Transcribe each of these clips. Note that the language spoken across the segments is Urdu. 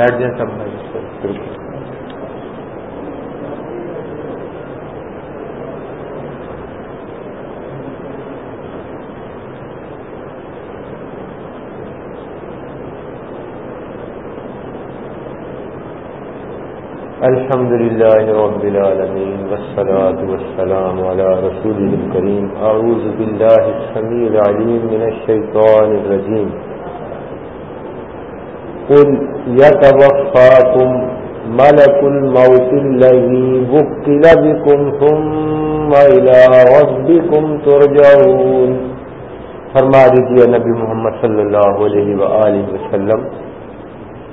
بیٹھ جائیں سب بالکل الحمد لله رب العالمين والصلاة والسلام على رسوله الكريم أعوذ بالله السميع العليم من الشيطان الرجيم قل يتوفاكم ملك الموت الذي بكل بكم ثم إلى ربكم ترجعون. فرما دیجیے نبی محمد صلی اللہ علیہ وآلہ وسلم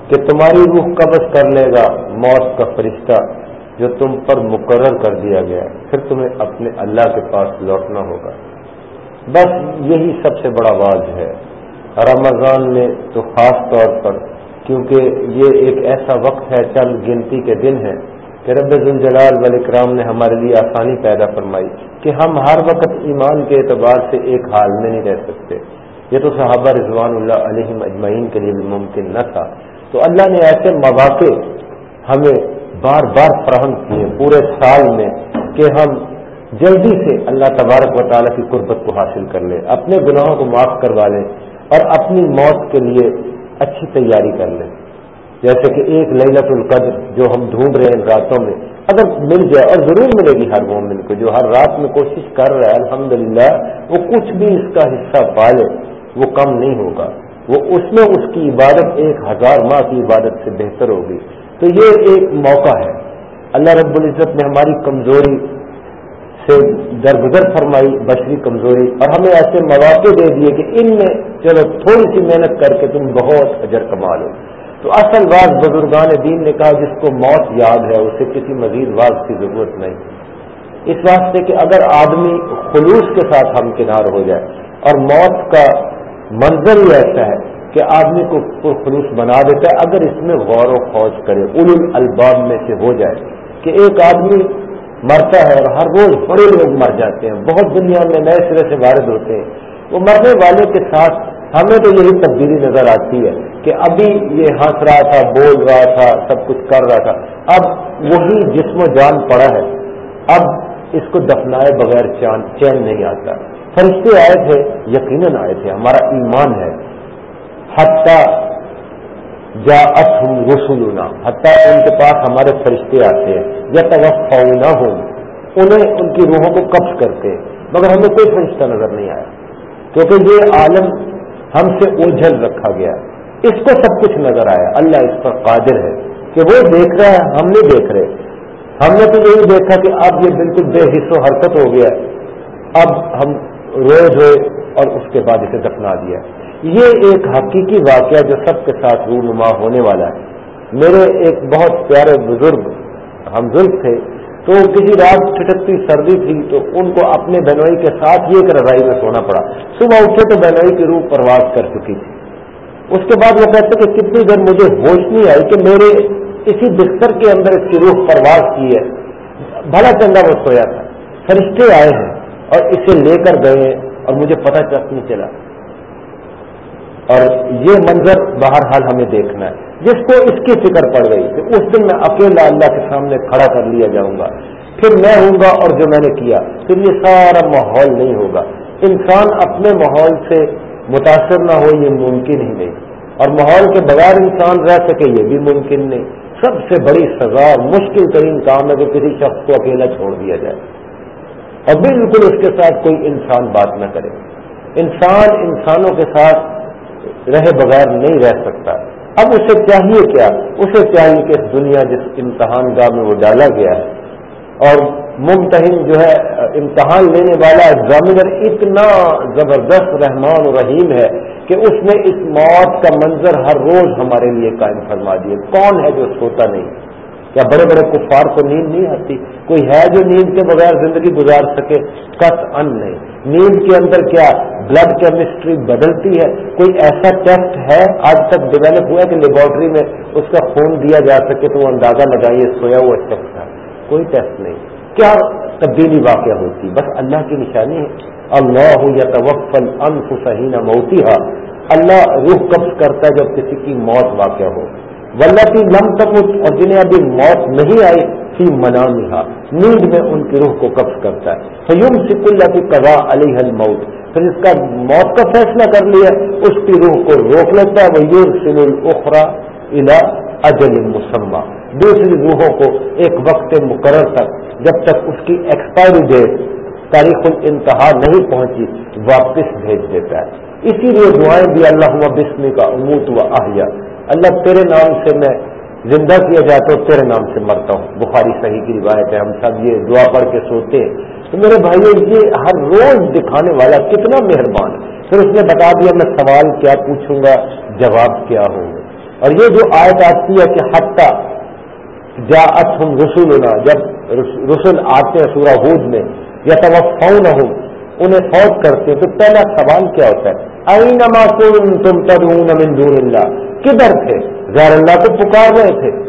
کہ تمہاری روح قبض کر لے گا، موت کا فرشتہ جو تم پر مقرر کر دیا گیا، پھر تمہیں اپنے اللہ کے پاس لوٹنا ہوگا۔ بس یہی سب سے بڑا واضح ہے۔ رمضان میں تو خاص طور پر کیونکہ یہ ایک ایسا وقت ہے، چند گنتی کے دن ہے کہ رب الجلال والاکرام نے ہمارے لیے آسانی پیدا فرمائی کہ ہم ہر وقت ایمان کے اعتبار سے ایک حال میں نہیں رہ سکتے۔ یہ تو صحابہ رضوان اللہ علیہ اجمعین کے لیے بھی ممکن نہ تھا۔ تو اللہ نے ایسے مواقع ہمیں بار بار فراہم کیے پورے سال میں کہ ہم جلدی سے اللہ تبارک و تعالیٰ کی قربت کو حاصل کر لیں، اپنے گناہوں کو معاف کروا لیں اور اپنی موت کے لیے اچھی تیاری کر لیں۔ جیسے کہ ایک للت القدر جو ہم ڈھونڈ رہے ہیں راتوں میں، اگر مل جائے اور ضرور ملے گی ہر مومن کو جو ہر رات میں کوشش کر رہا ہے، الحمدللہ، وہ کچھ بھی اس کا حصہ پالے وہ کم نہیں ہوگا۔ وہ اس میں اس کی عبادت، ایک ہزار ماہ کی عبادت سے بہتر ہوگی۔ تو یہ ایک موقع ہے۔ اللہ رب العزت نے ہماری کمزوری سے درگزر فرمائی، بشری کمزوری، اور ہمیں ایسے مواقع دے دیے کہ ان میں چلو تھوڑی سی محنت کر کے تم بہت اجر کما لو۔ تو اصل بات بزرگان دین نے کہا، جس کو موت یاد ہے، اسے کسی مزید واضح کی ضرورت نہیں۔ اس واسطے کہ اگر آدمی خلوص کے ساتھ ہم کنار ہو جائے، اور موت کا منظر ہی ایسا ہے کہ آدمی کو خلوص بنا دیتا ہے، اگر اس میں غور و خوض کرے اول الباب میں سے ہو جائے کہ ایک آدمی مرتا ہے اور ہر روز بڑے لوگ مر جاتے ہیں۔ بہت دنیا میں نئے سرے سے وارد ہوتے ہیں۔ وہ مرنے والے کے ساتھ ہمیں تو یہی تبدیلی نظر آتی ہے کہ ابھی یہ ہنس رہا تھا، بول رہا تھا، سب کچھ کر رہا تھا۔ اب وہی جسم و جان پڑا ہے۔ اب اس کو دفنائے بغیر چین نہیں آتا۔ فرشتے آئے تھے، یقیناً آئے تھے۔ ہمارا ایمان ہے۔ حتیٰ جا اتم رسولنا حتیٰ ان کے پاس ہمارے فرشتے آتے ہیں یا توقع نہ ہو انہیں ان کی روحوں کو قبض کرتے مگر ہمیں کوئی فرشتہ نظر نہیں آیا، کیونکہ یہ عالم ہم سے اوجھل رکھا گیا۔ اس کو سب کچھ نظر آیا، اللہ اس پر قادر ہے کہ وہ دیکھ رہا ہے، ہم نہیں دیکھ رہے۔ ہم نے تو یہی دیکھا کہ اب یہ بالکل بے حص و حرکت ہو گیا۔ اب ہم روئے ہوئے اور اس کے بعد اسے دفنا دیا۔ یہ ایک حقیقی واقعہ جو سب کے ساتھ رونما ہونے والا ہے۔ میرے ایک بہت پیارے بزرگ ہم تھے، تو کسی رات ٹھٹکتی سردی تھی، تو ان کو اپنے بہنوئی کے ساتھ ہی ایک رضائی میں سونا پڑا۔ صبح اٹھے تو بہنوئی کی روح پرواز کر چکی۔ تھی اس کے بعد وہ کہتے کہ کتنی دیر مجھے ہوش نہیں آئی کہ میرے اسی بستر کے اندر اس کی روح پرواز کی ہے۔ بھلا چنگا وہ سویا تھا۔ فرشتے آئے ہیں اور اسے لے کر گئے اور مجھے پتہ چک نہیں چلا۔ اور یہ منظر بہرحال ہمیں دیکھنا ہے۔ جس کو اس کی فکر پڑ گئی کہ اس دن میں اکیلا اللہ کے سامنے کھڑا کر لیا جاؤں گا، پھر میں ہوں گا اور جو میں نے کیا پھر یہ سارا ماحول نہیں ہوگا۔ انسان اپنے ماحول سے متاثر نہ ہو، یہ ممکن ہی نہیں۔ اور ماحول کے بغیر انسان رہ سکے، یہ بھی ممکن نہیں۔ سب سے بڑی سزا، مشکل ترین کام ہے کہ کسی شخص کو اکیلا چھوڑ دیا جائے۔ اور بالکل اس کے ساتھ کوئی انسان بات نہ کرے۔ انسان انسانوں کے ساتھ رہے بغیر نہیں رہ سکتا۔ اب اسے چاہیے کیا؟ اسے چاہیے کہ اس دنیا جس امتحان گاہ میں وہ ڈالا گیا ہے، اور ممتحن جو ہے، امتحان لینے والا ایگزامینر اتنا زبردست رحمان و رحیم ہے کہ اس نے اس موت کا منظر ہر روز ہمارے لیے قائم فرما دیے۔ کون ہے جو سوتا نہیں؟ کیا بڑے بڑے کفار کو نیند نہیں آتی؟ کوئی ہے جو نیند کے بغیر زندگی گزار سکے؟ کت ان نہیں۔ نیند کے اندر کیا؟ بلڈ کیمسٹری بدلتی ہے۔ کوئی ایسا ٹیسٹ ہے آج تک ڈیولپ ہوا کہ لیبورٹری میں اس کا خون دیا جا سکے تو وہ اندازہ لگائیے سویا ہوا شخص ہے کوئی ٹیسٹ نہیں۔ کیا تبدیلی واقع ہوتی؟ بس اللہ کی نشانی ہے۔ اللہ یا توفل ان صحیح موتی اللہ روح قبض کرتا ہے جب کسی کی موت واقع ہو۔ ولتی لم تمت اور جنہیں ابھی موت نہیں آئی تھی منا نیند میں ان کی روح کو قبض کرتا ہے۔ فیوم سک اللہ کی قضا علی حل موت پھر اس کا موت کا فیصلہ کر لیا، اس کی روح کو روک لیتا ہے۔ وہ یور سل الخرا الا اجل مسمہ دوسری روحوں کو ایک وقت مقرر تک، جب تک اس کی ایکسپائری ڈیٹ تاریخ الانتہا نہیں پہنچی، واپس بھیج دیتا ہے۔ اسی لیے دعائیں بھی اللہ بسم کا اموت و احیا۔ اللہ تیرے نام سے میں زندہ کیا جائے تو تیرے نام سے مرتا ہوں۔ بخاری صحیح کی روایت ہے، ہم سب یہ دعا پڑھ کے سوتے تو میرے بھائی یہ ہر روز دکھانے والا کتنا مہربان پھر اس نے بتا دیا، میں سوال کیا پوچھوں گا، جواب کیا ہوگا؟ اور یہ جو آیت آتی ہے کہ حتیٰ جا ہم رسول جب رسول آتے ہیں سورہ ہود میں یا توفاؤ نہ انہیں فوت کرتے تو پہلا سوال کیا ہوتا ہے؟ اینما کنتم تدعون من دون اللہ؟ کدھر تھے؟ غیر اللہ کو پکار رہے تھے۔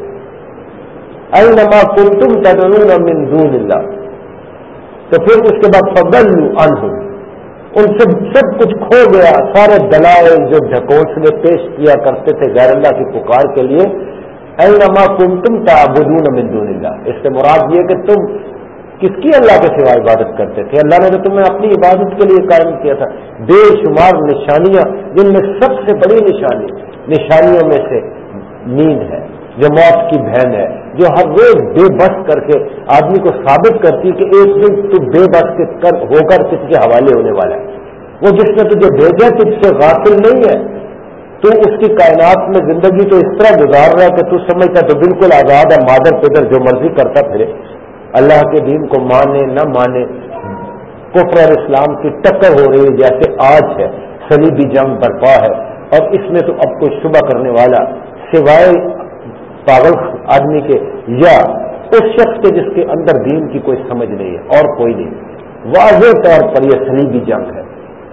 اینما کنتم تدعون من دون اللہ۔ تو پھر اس کے بعد فضل عنہم۔ ان سے سب کچھ کھو گیا۔ سارے دلائل جو ڈھکوس میں پیش کیا کرتے تھے غیر اللہ کی پکار کے لیے۔ اینما کنتم تعبدون من دون اللہ۔ اس سے مراد یہ کہ تم کس کی اللہ کے سوا عبادت کرتے تھے؟ اللہ نے تو تمہیں اپنی عبادت کے لیے قائم کیا تھا۔ بے شمار نشانیاں جن میں سب سے بڑی نشانی، نشانیوں میں سے نیند ہے، جو موت کی بہن ہے، جو ہر روز بے بس کر کے آدمی کو ثابت کرتی ہے کہ ایک دن تو بے بس کر، ہو کر کس کے حوالے ہونے والا ہے۔ وہ جس نے تجھے بھیجا تجھ سے غافل نہیں ہے۔ تو اس کی کائنات میں زندگی تو اس طرح گزار رہا ہے کہ تو سمجھتا تو بالکل آزاد ہے، مادر پدر جو مرضی کرتا پھرے۔ اللہ کے دین کو مانے، نہ مانے، کفر اور اسلام کی ٹکر ہو رہی ہے جیسے آج ہے سلیبی جنگ برپا ہے۔ اور اس میں تو اب کوئی شبہ کرنے والا، سوائے پاگل آدمی کے، یا اس شخص کے جس کے اندر دین کی کوئی سمجھ نہیں ہے، اور کوئی نہیں۔ واضح طور پر یہ سلیبی جنگ ہے۔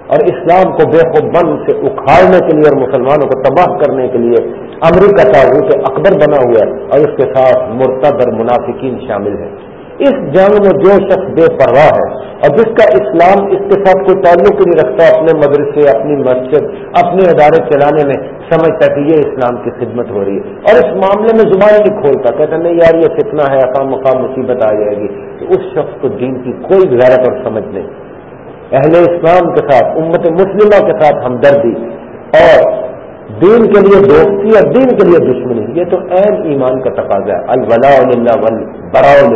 اور اسلام کو بے خود بند سے اکھاڑنے کے لیے اور مسلمانوں کو تباہ کرنے کے لیے امریکہ تعبت اکبر بنا ہوا ہے اور اس کے ساتھ مرتد اور منافقین شامل ہیں۔ اس جنگ میں جو شخص بے پرواہ ہے اور جس کا اسلام اس کے ساتھ کوئی تعلق نہیں رکھتا اپنے مدرسے، اپنی مسجد، اپنے ادارے چلانے میں سمجھتا کہ یہ اسلام کی خدمت ہو رہی ہے۔ اور اس معاملے میں زبان نہیں کھولتا، کہتا نہیں یار، یہ کتنا ہے، اقام مقام مصیبت آ جائے گی۔ تو اس شخص کو دین کی کوئی غیرت اور سمجھ نہیں۔ اہل اسلام کے ساتھ، امت مسلمہ کے ساتھ ہمدردی۔ اور دین کے لیے دوستی اور دین کے لیے دشمنی، یہ تو عین ایمان کا تقاضا ہے۔ الولا ول برا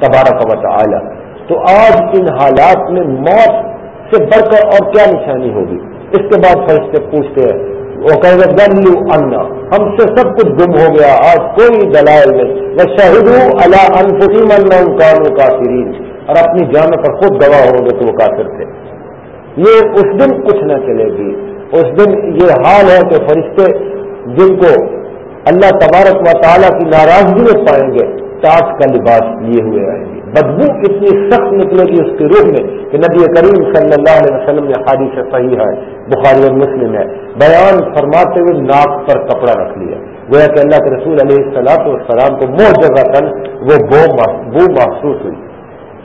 تبارک و تعالی۔ تو آج ان حالات میں موت سے بڑھ کر اور کیا نشانی ہوگی؟ اس کے بعد فرشتے پوچھتے ہیں وہ کہیں گے گلو انا ہم سے سب کچھ گم ہو گیا، آج کوئی دلائل نہیں۔ میں شہید ہوں اللہ انفسی من کافرین اور اپنی جان پر خود گواہ ہوں گے تو وہ کافر تھے۔ یہ اس دن کچھ نہ چلے گی۔ اس دن یہ حال ہے کہ فرشتے جن کو اللہ تبارک و تعالیٰ کی ناراضگی میں پائیں گے تاج کا لباس لیے ہوئے آئیں گے بدبو اتنی سخت نکلے گی اس کے روح میں کہ نبی کریم صلی اللہ علیہ وسلم نے حادث سے صحیح ہے، بخاری اور مسلم ہے۔ بیان فرماتے ہوئے ناک پر کپڑا رکھ لیا۔ گویا کہ اللہ کے رسول علیہ السلاط والسلام کو موہ جگہ تن وہ بو محسوس ہوئی۔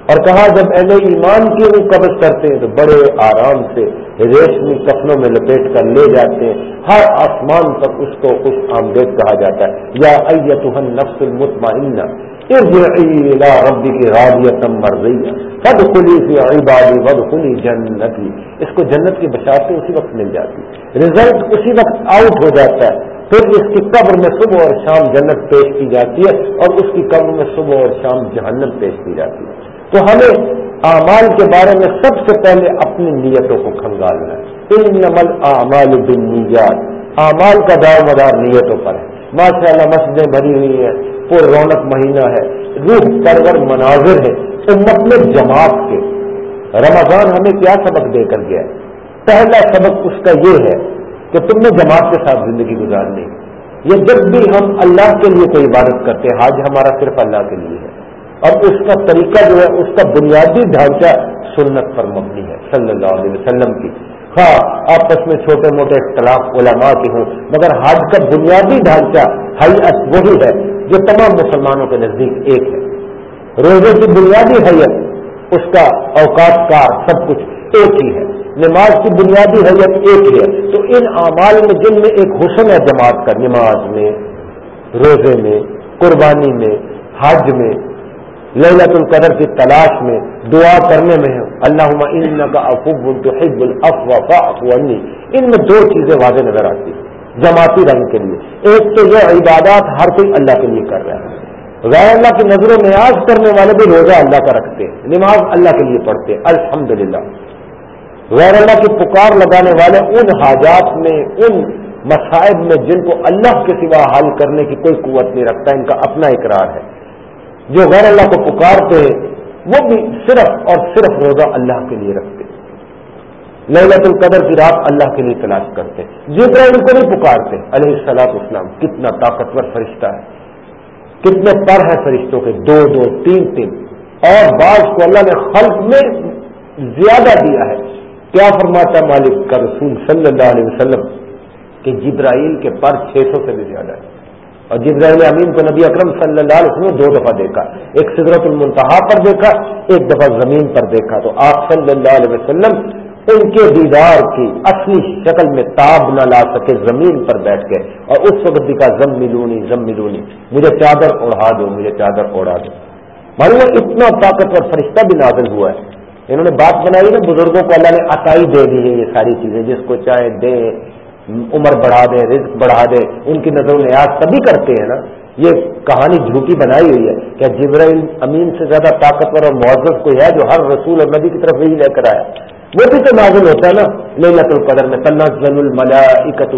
اور کہا جب اہل ایمان کی وہ قبض کرتے ہیں تو بڑے آرام سے ریشمی کفنوں میں لپیٹ کر لے جاتے ہیں۔ ہر آسمان پر اس کو کچھ آمدید کہا جاتا ہے۔ یا ایتہن نفس المطمئنہ، ارجعی ربی کی راضیتم مرضیہ فد خلی فی عبادی ود خلی جنتی۔ اس کو جنت کی بشارتیں اسی وقت مل جاتی رزلٹ اسی وقت آؤٹ ہو جاتا ہے۔ پھر اس کی قبر میں صبح اور شام جنت پیش کی جاتی ہے اور اس کی قبر میں صبح اور شام جہنت پیش کی جاتی ہے۔ تو ہمیں اعمال کے بارے میں سب سے پہلے اپنی نیتوں کو کھنگالنا ہے۔ ان نمل اعمال بن اعمال کا دار مدار نیتوں پر ہے۔ ماشاء اللہ مسجدیں بھری ہوئی ہیں پور رونق مہینہ ہے، روح پرور مناظر ہے امت میں جماعت کے۔ رمضان ہمیں کیا سبق دے کر گیا پہلا سبق اس کا یہ ہے کہ تم نے جماعت کے ساتھ زندگی گزارنی۔ یہ جب بھی ہم اللہ کے لیے کوئی عبادت کرتے ہیں، حاج ہمارا صرف اللہ کے لیے ہے۔ اور اس کا طریقہ جو ہے، اس کا بنیادی ڈھانچہ سنت پر مبنی ہے، صلی اللہ علیہ وسلم کی۔ ہاں آپس میں چھوٹے موٹے اختلاف علماء کے ہوں، مگر حج کا بنیادی ڈھانچہ حیت وہی ہے جو تمام مسلمانوں کے نزدیک ایک ہے۔ روزے کی بنیادی حیت اس کا اوقات کا سب کچھ ایک ہی ہے۔ نماز کی بنیادی حیت ایک ہی ہے۔ تو ان اعمال میں، جن میں ایک حسن ہے جماعت کا، نماز میں، روزے میں، قربانی میں، حج میں للت القدر کی تلاش میں، دعا کرنے میں اللہ ان کا افب الحب الفونی ان میں دو چیزیں واضح نظر آتی ہیں، جماعتی رنگ کے لیے۔ ایک تو یہ عبادات ہر کوئی اللہ کے لیے کر رہا ہے۔ غیر اللہ کی نظروں نیاز کرنے والے بھی روزہ اللہ کا رکھتے ہیں، نماز اللہ کے لیے پڑھتے ہیں۔ الحمد غیر اللہ کی پکار لگانے والے ان حاجات میں، ان مسائب میں جن کو اللہ کے سوا حل کرنے کی کوئی قوت نہیں رکھتا، ان کا اپنا اقرار ہے۔ جو غیر اللہ کو پکارتے ہیں، وہ بھی صرف اور صرف روزہ اللہ کے لیے رکھتے للت القدر کی رات اللہ کے لیے تلاش کرتے جتنا ان کو نہیں پکارتے۔ علیہ السلاط اسلام کتنا طاقتور فرشتہ ہے۔ کتنے پر ہیں فرشتوں کے۔ دو دو، تین تین۔ اور بعض کو اللہ نے خلق میں زیادہ دیا ہے۔ کیا فرماتا مالک کا رسول صلی اللہ علیہ وسلم کہ جبرائیل کے پر چھ سو سے بھی زیادہ ہے۔ اور جبرائیل امین کو نبی اکرم صلی اللہ علیہ وسلم نے دو دفعہ دیکھا، ایک سدرت المنتہا پر دیکھا، ایک دفعہ زمین پر دیکھا۔ تو آپ صلی اللہ علیہ وسلم ان کے دیدار کی اصلی شکل میں تاب نہ لا سکے، زمین پر بیٹھ کے اور اس وقت دکھا زم ملونی زم ملونی۔ مجھے چادر اڑا دو، مجھے چادر اڑا دو۔ معلوم اتنا طاقتور فرشتہ بھی نازل ہوا ہے۔ انہوں نے بات بنائی نا، بزرگوں کو اللہ نے عطائی دے دی ہے یہ ساری چیزیں، جس کو چاہے دے۔ عمر بڑھا دے، رزق بڑھا دے، ان کی نظر و آج تبھی کرتے ہیں نا؟ یہ کہانی جھوٹی بنائی ہوئی ہے کیا جبرائیل امین سے زیادہ طاقتور اور معذف کوئی ہے جو ہر رسول اور نبی کی طرف یہی لے کر آیا وہ بھی تو نازل ہوتا ہے نا لت القدر میں زن الملا اکت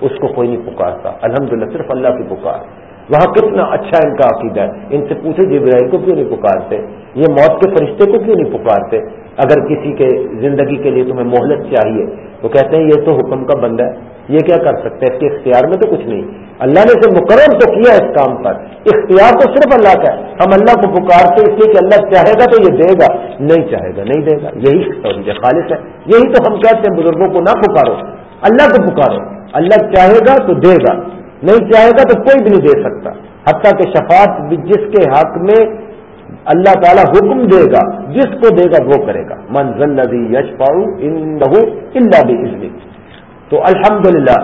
اس کو کوئی نہیں پکارتا۔ الحمد صرف اللہ کی پکار۔ وہاں کتنا اچھا ان کا عقیدہ ہے۔ ان سے پوچھے جبرائیل کو کیوں نہیں پکارتے؟ یہ موت کے فرشتے کو کیوں نہیں پکارتے؟ اگر کسی کے زندگی کے لیے تمہیں مہلت چاہیے، تو کہتے ہیں یہ تو حکم کا بندہ ہے۔ یہ کیا کر سکتے ہیں؟ اس کے اختیار میں تو کچھ نہیں۔ اللہ نے اسے مقرر تو کیا اس کام پر؟ اختیار تو صرف اللہ کا ہے۔ ہم اللہ کو پکارتے اس لیے کہ اللہ چاہے گا تو یہ دے گا، نہیں چاہے گا، نہیں دے گا۔ یہی خالص ہے۔ یہی تو ہم کہتے ہیں بزرگوں کو نہ پکارو، اللہ کو پکارو۔ اللہ چاہے گا تو دے گا۔ نہیں چاہے گا تو کوئی بھی نہیں دے سکتا۔ حتیٰ کہ شفاعت جس کے حق میں اللہ تعالیٰ حکم دے گا، جس کو دے گا وہ کرے گا۔ منزل نبی یش پاؤ ان تو الحمد للہ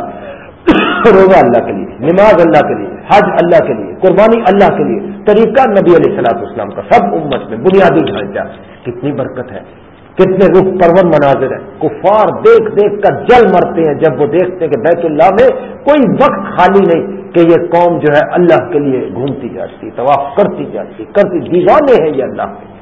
روزہ اللہ کے لیے، نماز اللہ کے لیے، حج اللہ کے لیے، قربانی اللہ کے لیے، طریقہ نبی علیہ السلاط اسلام کا سب امت میں بنیادی ڈھانچہ کتنی برکت ہے۔ کتنے رخ پرون مناظر ہیں۔ کفار دیکھ دیکھ کر جل مرتے ہیں جب وہ دیکھتے ہیں کہ بیت اللہ میں کوئی وقت خالی نہیں کہ یہ قوم جو ہے اللہ کے لیے گھومتی جاتی، طواف کرتی جاتی، کرتی، دیوانے ہیں یہ اللہ کے۔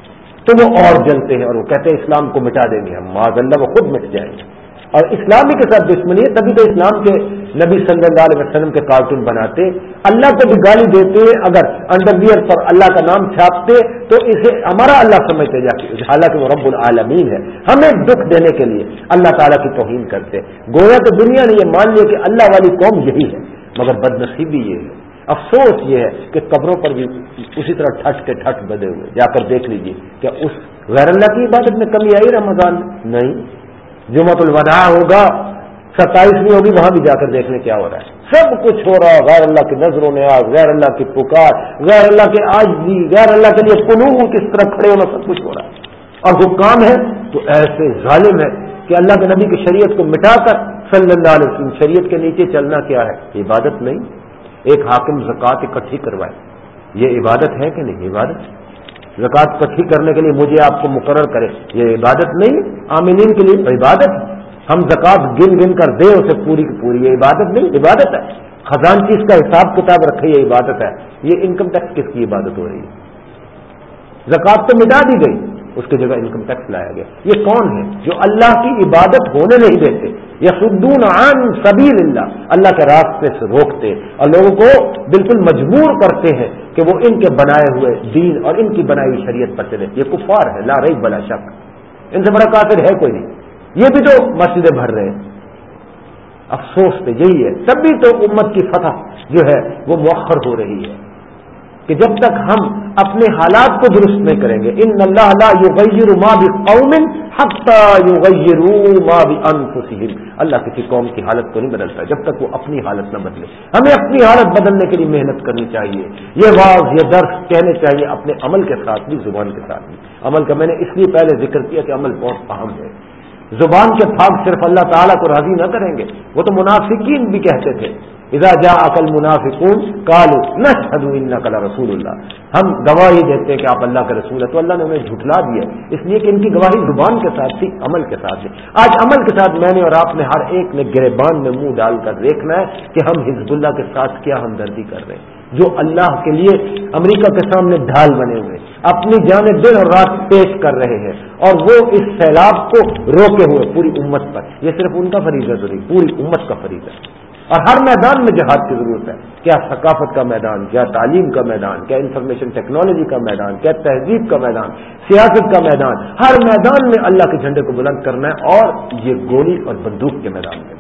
تو وہ اور جلتے ہیں اور وہ کہتے ہیں اسلام کو مٹا دیں گے ہم معذ اللہ، وہ خود مٹ جائیں گے۔ اور اسلامی کے ساتھ دشمنی ہے، تبھی تو اسلام کے نبی صلی اللہ علیہ وسلم کے کارٹون بناتے۔ اللہ کو بھی گالی دیتے، اگر انڈر ویئر پر اللہ کا نام چھاپتے، تو اسے ہمارا اللہ سمجھتے جا کے۔ حالانکہ وہ رب العالمین ہے۔ ہمیں دکھ دینے کے لیے اللہ تعالیٰ کی توہین کرتے۔ گویا تو دنیا نے یہ مان لیا کہ اللہ والی قوم یہی ہے، مگر بد نصیبی یہ ہے۔ افسوس یہ ہے کہ قبروں پر بھی اسی طرح ٹھٹ کے ٹھٹ بدے ہوئے۔ جا کر دیکھ لیجیے کیا اس غیر اللہ کی عبادت میں کمی آئی رمضان نہیں۔ جمعت الوداع ہوگا، ستائیسویں ہوگی، وہاں بھی جا کر دیکھنے کیا ہو رہا ہے۔ سب کچھ ہو رہا ہے، غیر اللہ کی نظروں میں آج غیر اللہ کی پکار، غیر اللہ کے آج بھی غیر اللہ کے لیے قلوب کس طرح کھڑے ہونا، سب کچھ ہو رہا ہے۔ اور حکام ہے، تو ایسے ظالم ہے کہ اللہ کے نبی کی شریعت کو مٹا کر صلی اللہ علیہ وسلم، شریعت کے نیچے چلنا کیا ہے؟ عبادت نہیں۔ ایک حاکم زکوٰۃ اکٹھی کروائے۔ یہ عبادت ہے کہ نہیں؟ عبادت۔ زکوٰۃ کٹھی کرنے کے لیے مجھے آپ کو مقرر کرے۔ یہ عبادت نہیں عاملین کے لیے عبادت ہم زکوٰۃ گن گن کر دیں، اسے پوری کی پوری۔ یہ عبادت نہیں، عبادت ہے۔ خزان چیز کا حساب کتاب رکھے، یہ عبادت ہے۔ یہ انکم ٹیکس کس کی عبادت ہو رہی ہے؟ زکوٰۃ تو مٹا دی گئی، اس کی جگہ انکم ٹیکس لایا گیا۔ یہ کون ہے جو اللہ کی عبادت ہونے نہیں دیتے؟ یا خدون عن سبیل اللہ اللہ کے راستے سے روکتے اور لوگوں کو بالکل مجبور کرتے ہیں کہ وہ ان کے بنائے ہوئے دین اور ان کی بنائی ہوئی شریعت پر چلے۔ یہ کفار ہے لا رہی بلا شک۔ ان سے بڑا قاتل ہے کوئی نہیں۔ یہ بھی تو مسجدیں بھر رہے ہیں۔ افسوس تو یہی ہے۔ تبھی تو امت کی فتح جو ہے وہ مؤخر ہو رہی ہے۔ کہ جب تک ہم اپنے حالات کو درست نہیں کریں گے ان اللہ اللہ ما بھی قوم ما بھی اللہ کسی قوم کی حالت کو نہیں بدلتا، جب تک وہ اپنی حالت نہ بدلے۔ ہمیں اپنی حالت بدلنے کے لیے محنت کرنی چاہیے۔ یہ واض یہ درس کہنے چاہیے اپنے عمل کے ساتھ بھی، زبان کے ساتھ بھی۔ عمل کا میں نے اس لیے پہلے ذکر کیا کہ عمل بہت اہم ہے۔ زبان کے پھاگ صرف اللہ تعالیٰ کو راضی نہ کریں گے، وہ تو منافقین بھی کہتے تھے۔ اذا جا عقل منافقون کالو نہ کلا رسول اللہ۔ ہم گواہی دیتے کہ آپ اللہ کا رسول ہے تو اللہ نے انہیں جھٹلا دیا اس لیے کہ ان کی گواہی زبان کے ساتھ تھی، عمل کے ساتھ تھی آج عمل کے ساتھ میں نے اور آپ نے ہر ایک نے گربان میں منہ ڈال کر دیکھنا ہے کہ ہم حزب اللہ کے ساتھ کیا ہمدردی کر رہے ہیں۔ جو اللہ کے لیے امریکہ کے سامنے ڈھال بنے ہوئے، اپنی جانب دن اور رات پیش کر رہے ہیں اور وہ اس سیلاب کو روکے ہوئے پوری امت پر۔ یہ صرف ان کا فریض ہے نہیں، پوری امت کا فریض ہے اور ہر میدان میں جہاد کی ضرورت ہے۔ کیا ثقافت کا میدان، کیا تعلیم کا میدان، کیا انفارمیشن ٹیکنالوجی کا میدان، کیا تہذیب کا میدان، سیاست کا میدان، ہر میدان میں اللہ کے جھنڈے کو بلند کرنا ہے اور یہ گولی اور بندوق کے میدان میں۔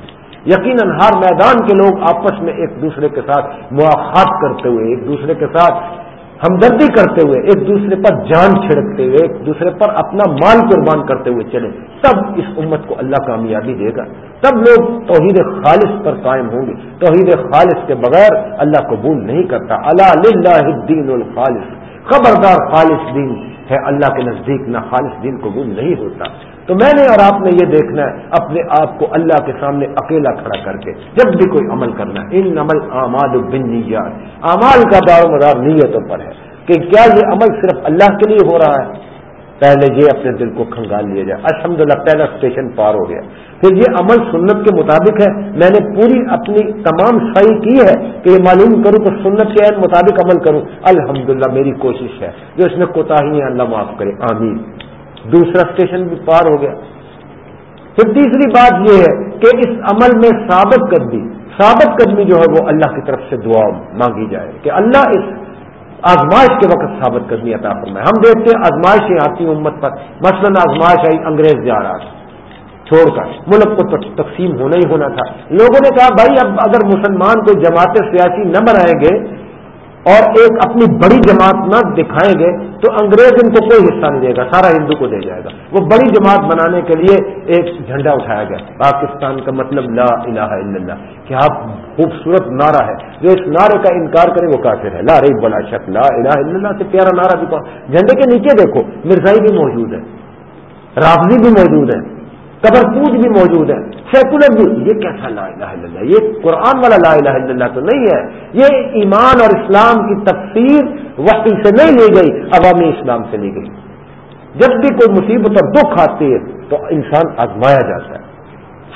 یقیناً ہر میدان کے لوگ آپس میں ایک دوسرے کے ساتھ مواخات کرتے ہوئے، ایک دوسرے کے ساتھ ہمدردی کرتے ہوئے، ایک دوسرے پر جان چھڑکتے ہوئے، ایک دوسرے پر اپنا مال قربان کرتے ہوئے چلے تب اس امت کو اللہ کامیابی دے گا۔ تب لوگ توحید خالص پر قائم ہوں گے۔ توحید خالص کے بغیر اللہ قبول نہیں کرتا۔ اللہ الدین الخالص۔ خبردار خالص دین۔ ہے اللہ کے نزدیک نہ خالص دین قبول نہیں ہوتا۔ تو میں نے اور آپ نے یہ دیکھنا ہے، اپنے آپ کو اللہ کے سامنے اکیلا کھڑا کر کے جب بھی کوئی عمل کرنا ہے۔ ان عمل اعمال بن نیات اعمال کا دار مدار نیتوں پر ہے کہ کیا یہ عمل صرف اللہ کے لیے ہو رہا ہے؟ پہلے یہ اپنے دل کو کھنگال لیا جائے۔ الحمد للہ پہلا اسٹیشن پار ہو گیا۔ پھر یہ عمل سنت کے مطابق ہے۔ میں نے پوری اپنی تمام صحیح کی ہے کہ یہ معلوم کروں کہ سنت کے مطابق عمل کروں۔ الحمد میری کوشش ہے جو اس میں کوتاہی اللہ معاف کرے۔ آمین۔ دوسرا اسٹیشن بھی پار ہو گیا۔ پھر تیسری بات یہ ہے کہ اس عمل میں ثابت قدمی ثابت قدمی جو ہے وہ اللہ کی طرف سے دعا مانگی جائے کہ اللہ اس آزمائش کے وقت ثابت کرنی عطا فرمائے۔ ہم دیکھتے ہیں آزمائشیں آتی ہیں امت پر، مثلاً آزمائش آئی انگریز جا رہا تھا چھوڑ کر۔ ملک کو تقسیم ہونا ہی ہونا تھا۔ لوگوں نے کہا، بھائی اب اگر مسلمان کوئی جماعت سیاسی نہ بنائیں گے اور ایک اپنی بڑی جماعت نہ دکھائیں گے تو انگریز ان کو کوئی حصہ نہیں دے گا، سارا ہندو کو دے جائے گا۔ وہ بڑی جماعت بنانے کے لیے ایک جھنڈا اٹھایا گیا۔ پاکستان کا مطلب لا الہ الا اللہ۔ کیا خوبصورت نعرہ ہے۔ جو اس نعرے کا انکار کرے وہ کافر ہے۔ لا رہی بلا شک، لا الہ الا اللہ سے پیارا نعرہ دکھاؤ جھنڈے کے نیچے دیکھو مرزائی بھی موجود ہے رابضی بھی موجود ہے۔ قبر پوج بھی موجود ہے۔ سیکولر بھی یہ کیسا لا الہ الا اللہ؟ یہ قرآن والا لا الہ الا اللہ تو نہیں ہے۔ یہ ایمان اور اسلام کی تفسیر وقتی سے نہیں لی گئی، عوامی اسلام سے لی گئی۔ جب بھی کوئی مصیبت اور دکھ آتی ہے تو انسان آزمایا جاتا ہے۔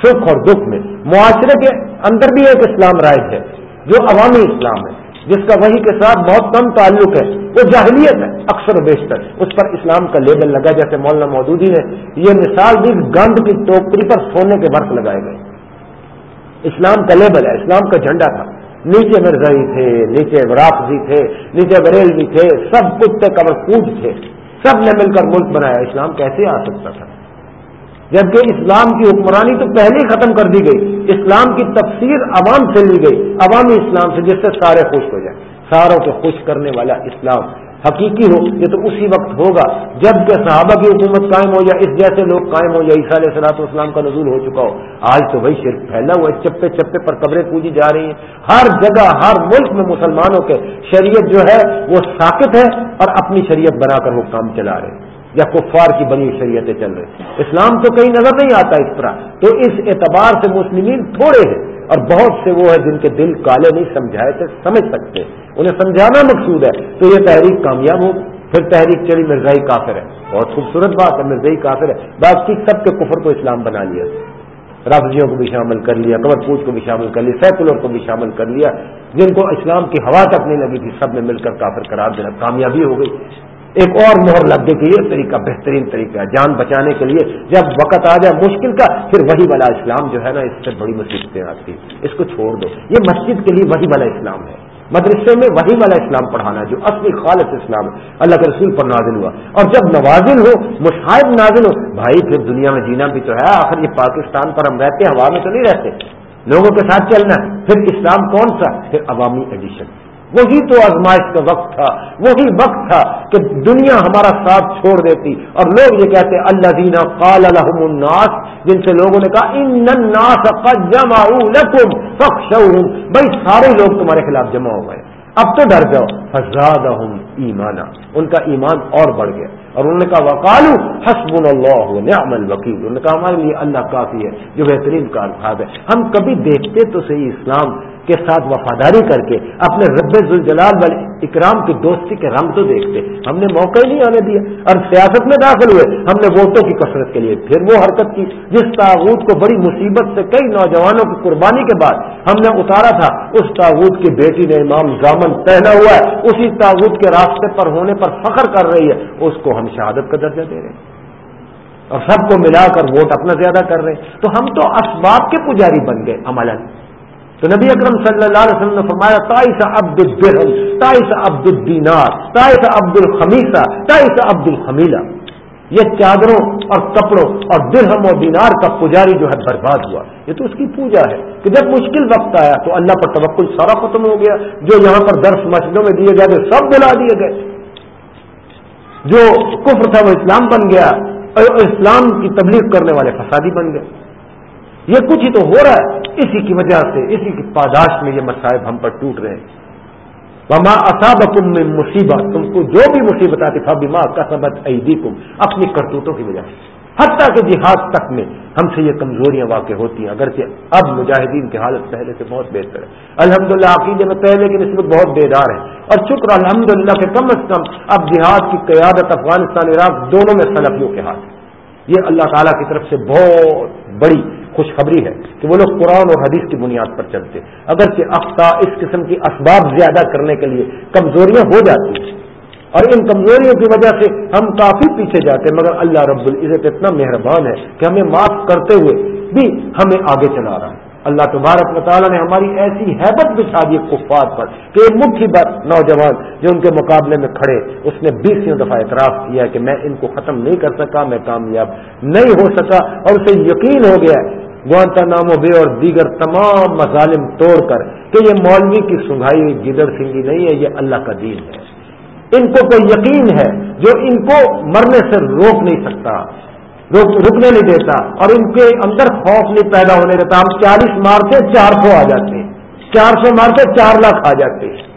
سکھ اور دکھ میں۔ معاشرے کے اندر بھی ایک اسلام رائج ہے، جو عوامی اسلام ہے، جس کا وہی کے ساتھ بہت کم تعلق ہے۔ وہ جاہلیت ہے اکثر و بیشتر۔ اس پر اسلام کا لیبل لگا، جیسے مولانا مودودی نے یہ مثال دی، گند کی ٹوکری پر سونے کے برف لگائے گئے۔ اسلام کا لیبل ہے، اسلام کا جھنڈا تھا۔ نیچے مرزائی تھے، نیچے رافضی تھے، نیچے بریلوی تھے، سب کتے قبر پوج تھے۔ سب نے مل کر ملک بنایا۔ اسلام کیسے آ سکتا تھا؟ جبکہ اسلام کی حکمرانی تو پہلے ہی ختم کر دی گئی۔ اسلام کی تفسیر عوام سے لی گئی، عوامی اسلام سے، جس سے سارے خوش ہو جائیں۔ ساروں کو خوش کرنے والا اسلام۔ حقیقی ہو، یہ تو اسی وقت ہوگا جبکہ صحابہ کی حکومت قائم ہو یا اس جیسے لوگ قائم ہو، یا عیسیٰ علیہ صلاح اسلام کا نزول ہو چکا ہو۔ آج تو وہی شرک پھیلا ہوا ہے چپے چپے پر قبریں پوجی جا رہی ہیں۔ ہر جگہ، ہر ملک میں مسلمانوں کے شریعت جو ہے، وہ ساکت ہے اور اپنی شریعت بنا کر وہ کام چلا رہے ہیں۔ یا کفار کی بنی شریعتیں چل رہی اسلام تو کہیں نظر نہیں آتا اس طرح۔ تو اس اعتبار سے مسلمین تھوڑے ہیں اور بہت سے وہ ہیں جن کے دل کالے نہیں سمجھائے تھے، سمجھ سکتے انہیں سمجھانا مقصود ہے۔ تو یہ تحریک کامیاب ہو۔ پھر تحریک چلی مرزائی کافر ہے بہت خوبصورت بات ہے، مرزائی کافر ہے باقی سب کے کفر کو اسلام بنا لیا۔ رافضیوں کو بھی شامل کر لیا قبر پوچھ کو بھی شامل کر لیا سیکولر کو بھی شامل کر لیا۔ جن کو اسلام کی ہوا تک نہیں لگی تھی، سب نے مل کر کافر قرار دینا، کامیابی ہو گئی۔ ایک اور مہر لگ گئی کہ یہ طریقہ بہترین طریقہ ہے، جان بچانے کے لیے جب وقت آ جائے مشکل کا، پھر وہی والا اسلام جو ہے نا، اس سے بڑی مصیبتیں آتی اس کو چھوڑ دو۔ یہ مسجد کے لیے وہی والا اسلام ہے۔ مدرسے میں وہی والا اسلام پڑھانا جو اصلی خالص اسلام ہے۔ اللہ کے رسول پر نازل ہوا۔ اور جب نوازل ہو، مشاہد نازل ہو، بھائی پھر دنیا میں جینا بھی تو ہے، آخر یہ پاکستان پر ہم رہتے ہوا میں تو نہیں رہتے۔ لوگوں کے ساتھ چلنا پھر اسلام کون سا؟ پھر عوامی ایڈیشن۔ وہی تو آزمائش کا وقت تھا، وہی وقت تھا کہ دنیا ہمارا ساتھ چھوڑ دیتی۔ اور لوگ یہ کہتے اللہ دینا قال الحم الناس، جن سے لوگوں نے کہا، ان الناس قد جمعوا لكم فخشوهم بھائی، سارے لوگ تمہارے خلاف جمع ہو گئے۔ اب تو ڈر جاؤ۔ فزاد ایمانا۔ ان کا ایمان اور بڑھ گیا۔ اور انہوں نے کہا وکالو حسب اللہ نعم الوکیل انہوں نے کہا، ہمارے لیے اللہ کافی ہے، جو بہترین کار ہے ہم کبھی دیکھتے تو صحیح اسلام کے ساتھ وفاداری کر کے اپنے رب الجلال والے اکرام کی دوستی کے رنگ تو دیکھتے۔ ہم نے موقع ہی نہیں آنے دیا اور سیاست میں داخل ہوئے۔ ہم نے ووٹوں کی کثرت کے لیے پھر وہ حرکت کی، جس تاغوت کو بڑی مصیبت سے کئی نوجوانوں کی قربانی کے بعد ہم نے اتارا تھا۔ اس تاغوت کی بیٹی نے امام زامن پہنا ہوا ہے۔ اسی تاغوت کے راستے پر ہونے پر فخر کر رہی ہے۔ اس کو ہم شہادت کا درجہ دے رہے ہیں۔ اور سب کو ملا کر ووٹ اپنا زیادہ کر رہے ہیں۔ تو ہم تو اسباب کے پجاری بن گئے عمل تو نبی اکرم صلی اللہ علیہ وسلم نے فرمایا تائس عبد الدرہم تائس عبد الدینار تائس عبد الخمیسہ تائس عبد الخمیلہ۔ یہ چادروں اور کپڑوں اور درہم اور دینار کا پجاری جو ہے برباد ہوا۔ یہ تو اس کی پوجا ہے کہ جب مشکل وقت آیا تو اللہ پر توقل سارا ختم ہو گیا۔ جو یہاں پر درس مسجدوں میں دیے گئے سب بلا دیے گئے۔ جو کفر تھا وہ اسلام بن گیا اور اسلام کی تبلیغ کرنے والے فسادی بن گئے۔ یہ کچھ ہی تو ہو رہا ہے۔ اسی کی وجہ سے، اسی کی پاداش میں یہ مصائب ہم پر ٹوٹ رہے ہیں۔ وما اصابکم میں مصیبت تم کو جو بھی مصیبت آتی تھا بیما کا سبق اپنی کرتوتوں کی وجہ سے۔ حتیٰ کہ جہاد تک میں ہم سے یہ کمزوریاں واقع ہوتی ہیں، اگرچہ اب مجاہدین کی حالت پہلے سے بہت بہتر ہے۔ الحمد للہ عقیدے میں پہلے کی نسبت بہت بیدار ہے اور شکر الحمد للہ کہ کم از کم اب جہاد کی قیادت افغانستان، عراق دونوں میں سلفیوں کے ہاتھ ہے یہ اللہ تعالیٰ کی طرف سے بہت بڑی خوشخبری ہے کہ وہ لوگ قرآن اور حدیث کی بنیاد پر چلتے اگرچہ افتا اس قسم کی اسباب زیادہ کرنے کے لیے کمزوریاں ہو جاتی ہیں اور ان کمزوریوں کی وجہ سے ہم کافی پیچھے جاتے ہیں، مگر اللہ رب العزت اتنا مہربان ہے کہ ہمیں معاف کرتے ہوئے بھی ہمیں آگے چلا رہا ہے۔ اللہ تبارک و تعالیٰ نے ہماری ایسی حیبت بچھا دی کفات پر کہ ایک مٹھی بات نوجوان جو ان کے مقابلے میں کھڑے، اس نے بیسوں دفعہ اعتراف کیا کہ میں ان کو ختم نہیں کر سکا، میں کامیاب نہیں ہو سکا اور اسے یقین ہو گیا گوانتا نام و بے اور دیگر تمام مظالم توڑ کر کہ یہ مولوی کی سنگھائی، گدڑ سنگھی نہیں ہے، یہ اللہ کا دین ہے۔ ان کو کوئی یقین ہے جو ان کو مرنے سے روک نہیں سکتا رکنے نہیں دیتا اور ان کے اندر خوف نہیں پیدا ہونے دیتا۔ ہم چالیس مارتے چار سو آ جاتے ہیں چار سو مارتے چار لاکھ آ جاتے۔ ہیں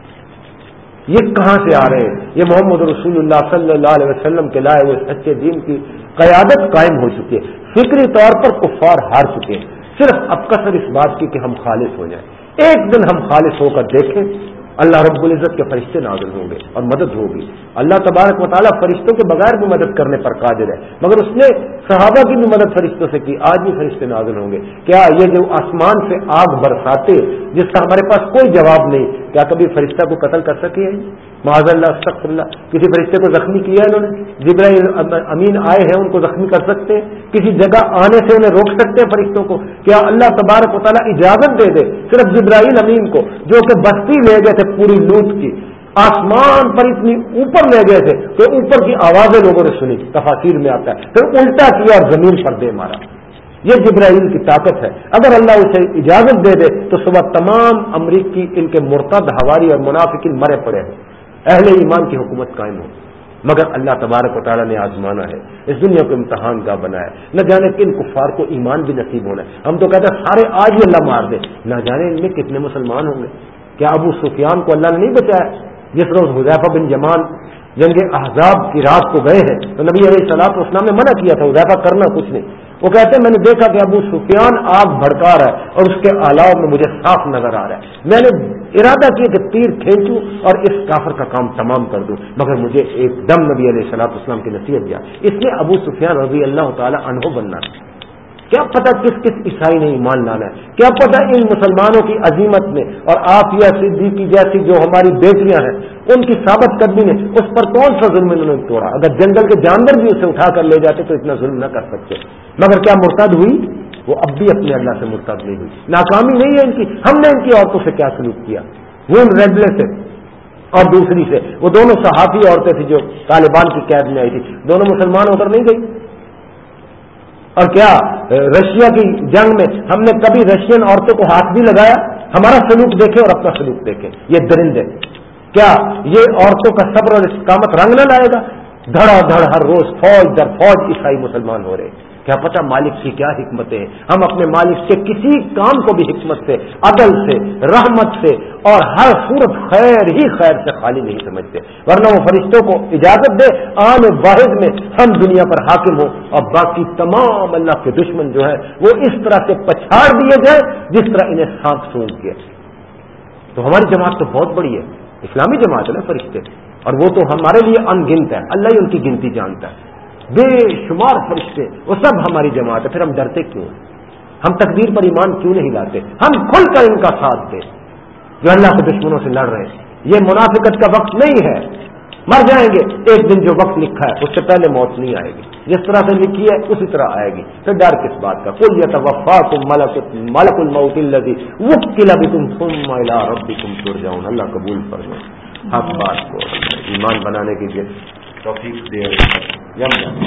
یہ کہاں سے آ رہے ہیں؟ یہ محمد رسول اللہ صلی اللہ علیہ وسلم کے لائے ہوئے سچے دین کی قیادت قائم ہو چکی ہے۔ فکری طور پر کفار ہار چکے ہیں۔ صرف اب کثر اس بات کی کہ ہم خالص ہو جائیں۔ ایک دن ہم خالص ہو کر دیکھیں۔ اللہ رب العزت کے فرشتے نازل ہوں گے اور مدد ہوگی۔ اللہ تبارک مطالعہ فرشتوں کے بغیر بھی مدد کرنے پر قادر ہے۔ مگر اس نے صحابہ کی بھی مدد فرشتوں سے کی، آج بھی فرشتے نازل ہوں گے۔ کیا یہ جو آسمان سے آگ برساتے، جس کا ہمارے پاس کوئی جواب نہیں، کیا کبھی فرشتہ کو قتل کر سکے ہیں؟ معاذ اللہ سخت اللہ۔ کسی فرشتے کو زخمی کیا ہے انہوں نے؟ جبرائیل امین آئے ہیں، ان کو زخمی کر سکتے ہیں؟ کسی جگہ آنے سے انہیں روک سکتے ہیں فرشتوں کو؟ کیا اللہ تبارک و تعالیٰ اجازت دے دے صرف جبرائیل، امین کو، جو کہ بستی لے گئے تھے پوری لوٹ کی؟ آسمان پر اتنی اوپر لے گئے تھے کہ اوپر کی آوازیں لوگوں نے سنی، تفاصیر میں آتا ہے۔ پھر الٹا کیا اور زمین پر دے مارا۔ یہ جبرائیل کی طاقت ہے۔ اگر اللہ اسے اجازت دے دے تو صبح تمام امریکی ان کے مرتد ہواری اور منافقین مرے پڑے ہیں۔ اہل ایمان کی حکومت قائم ہو۔ مگر اللہ تبارک و تعالیٰ نے آزمانا ہے، اس دنیا کو امتحان کا بنایا نہ جانے کن کفار کو ایمان بھی نصیب ہونا ہے۔ ہم تو کہتے ہیں، سارے آج ہی اللہ مار دے۔ نہ جانے ان میں کتنے مسلمان ہوں گے۔ کیا ابو سفیان کو اللہ نے نہیں بچایا؟ جس روز حذیفہ بن جمان جنگ احزاب کی رات کو گئے ہیں، تو نبی علیہ السلام اسلام نے منع کیا تھا، حذیفہ کرنا کچھ نہیں۔ وہ کہتے ہیں، میں نے دیکھا کہ ابو سفیان آگ بھڑکا رہا ہے اور اس کے آلاؤ میں مجھے صاف نظر آ رہا ہے۔ میں نے ارادہ کیا کہ تیر کھینچوں اور اس کافر کا کام تمام کر دوں، مگر مجھے ایک دم نبی علیہ السلاط اسلام کی نصیحت دیا۔ اس لیے ابو سفیان رضی اللہ تعالی انہو بننا۔ کیا پتہ کس کس عیسائی نے ایمان لانا ہے؟ کیا پتہ ان مسلمانوں کی عظیمت میں اور آپ یا صدیقی جیسی جو ہماری بیٹیاں ہیں ان کی ثابت قدمی نے اس پر کون سا ظلم انہوں نے توڑا؟ اگر جنگل کے جانور بھی اسے اٹھا کر لے جاتے تو اتنا ظلم نہ کر سکتے۔ مگر کیا مرتد ہوئی؟ وہ اب بھی اپنے اللہ سے مرتد نہیں ہوئی۔ ناکامی نہیں ہے ان کی۔ ہم نے ان کی عورتوں سے کیا سلوک کیا؟ وہ ان ریڈلے سے اور دوسری سے۔ وہ دونوں صحافی عورتیں تھیں جو طالبان کی قید میں آئی تھی۔ دونوں مسلمان ہو کر نہیں گئی۔ اور کیا رشیا کی جنگ میں ہم نے کبھی رشین عورتوں کو ہاتھ بھی لگایا؟ ہمارا سلوک دیکھے اور اپنا سلوک دیکھے یہ درندے۔ کیا یہ عورتوں کا صبر اور استقامت رنگ نہ لائے گا؟ دھڑا دھڑ ہر روز فوج در فوج عیسائی مسلمان ہو رہے۔ کیا پتا مالک کی کیا حکمتیں ہم اپنے مالک سے کسی کام کو بھی حکمت سے، عدل سے، رحمت سے اور ہر صورت خیر ہی خیر سے خالی نہیں سمجھتے۔ ورنہ وہ فرشتوں کو اجازت دے آن واحد میں ہم دنیا پر حاکم ہوں۔ اور باقی تمام اللہ کے دشمن جو ہے وہ اس طرح سے پچھاڑ دیے جائیں جس طرح انہیں سانپ سونگ کیا تو ہماری جماعت تو بہت بڑی ہے۔ اسلامی جماعت ہے نا فرشتے اور وہ تو ہمارے لیے ان گنت ہے اللہ ہی ان کی گنتی جانتا ہے۔ بے شمار فرشتے، وہ سب ہماری جماعت ہے پھر ہم ڈرتے کیوں؟ ہم تقدیر پر ایمان کیوں نہیں لاتے؟ ہم کھل کر ان کا ساتھ دیں۔ جو اللہ کے دشمنوں سے لڑ رہے ہیں۔ یہ منافقت کا وقت نہیں ہے۔ مر جائیں گے۔ ایک دن جو وقت لکھا ہے، اس سے پہلے موت نہیں آئے گی۔ جس طرح سے لکھی ہے، اسی طرح آئے گی۔ پھر ڈر کس بات کا؟ کل یہ وفا تم ملک الموت الدی وہ قلعہ بھی تم تم ملا ربی تم جاؤ اللہ قبول کر لو ہر بات کو ایمان بنانے کی توفیق دے یم۔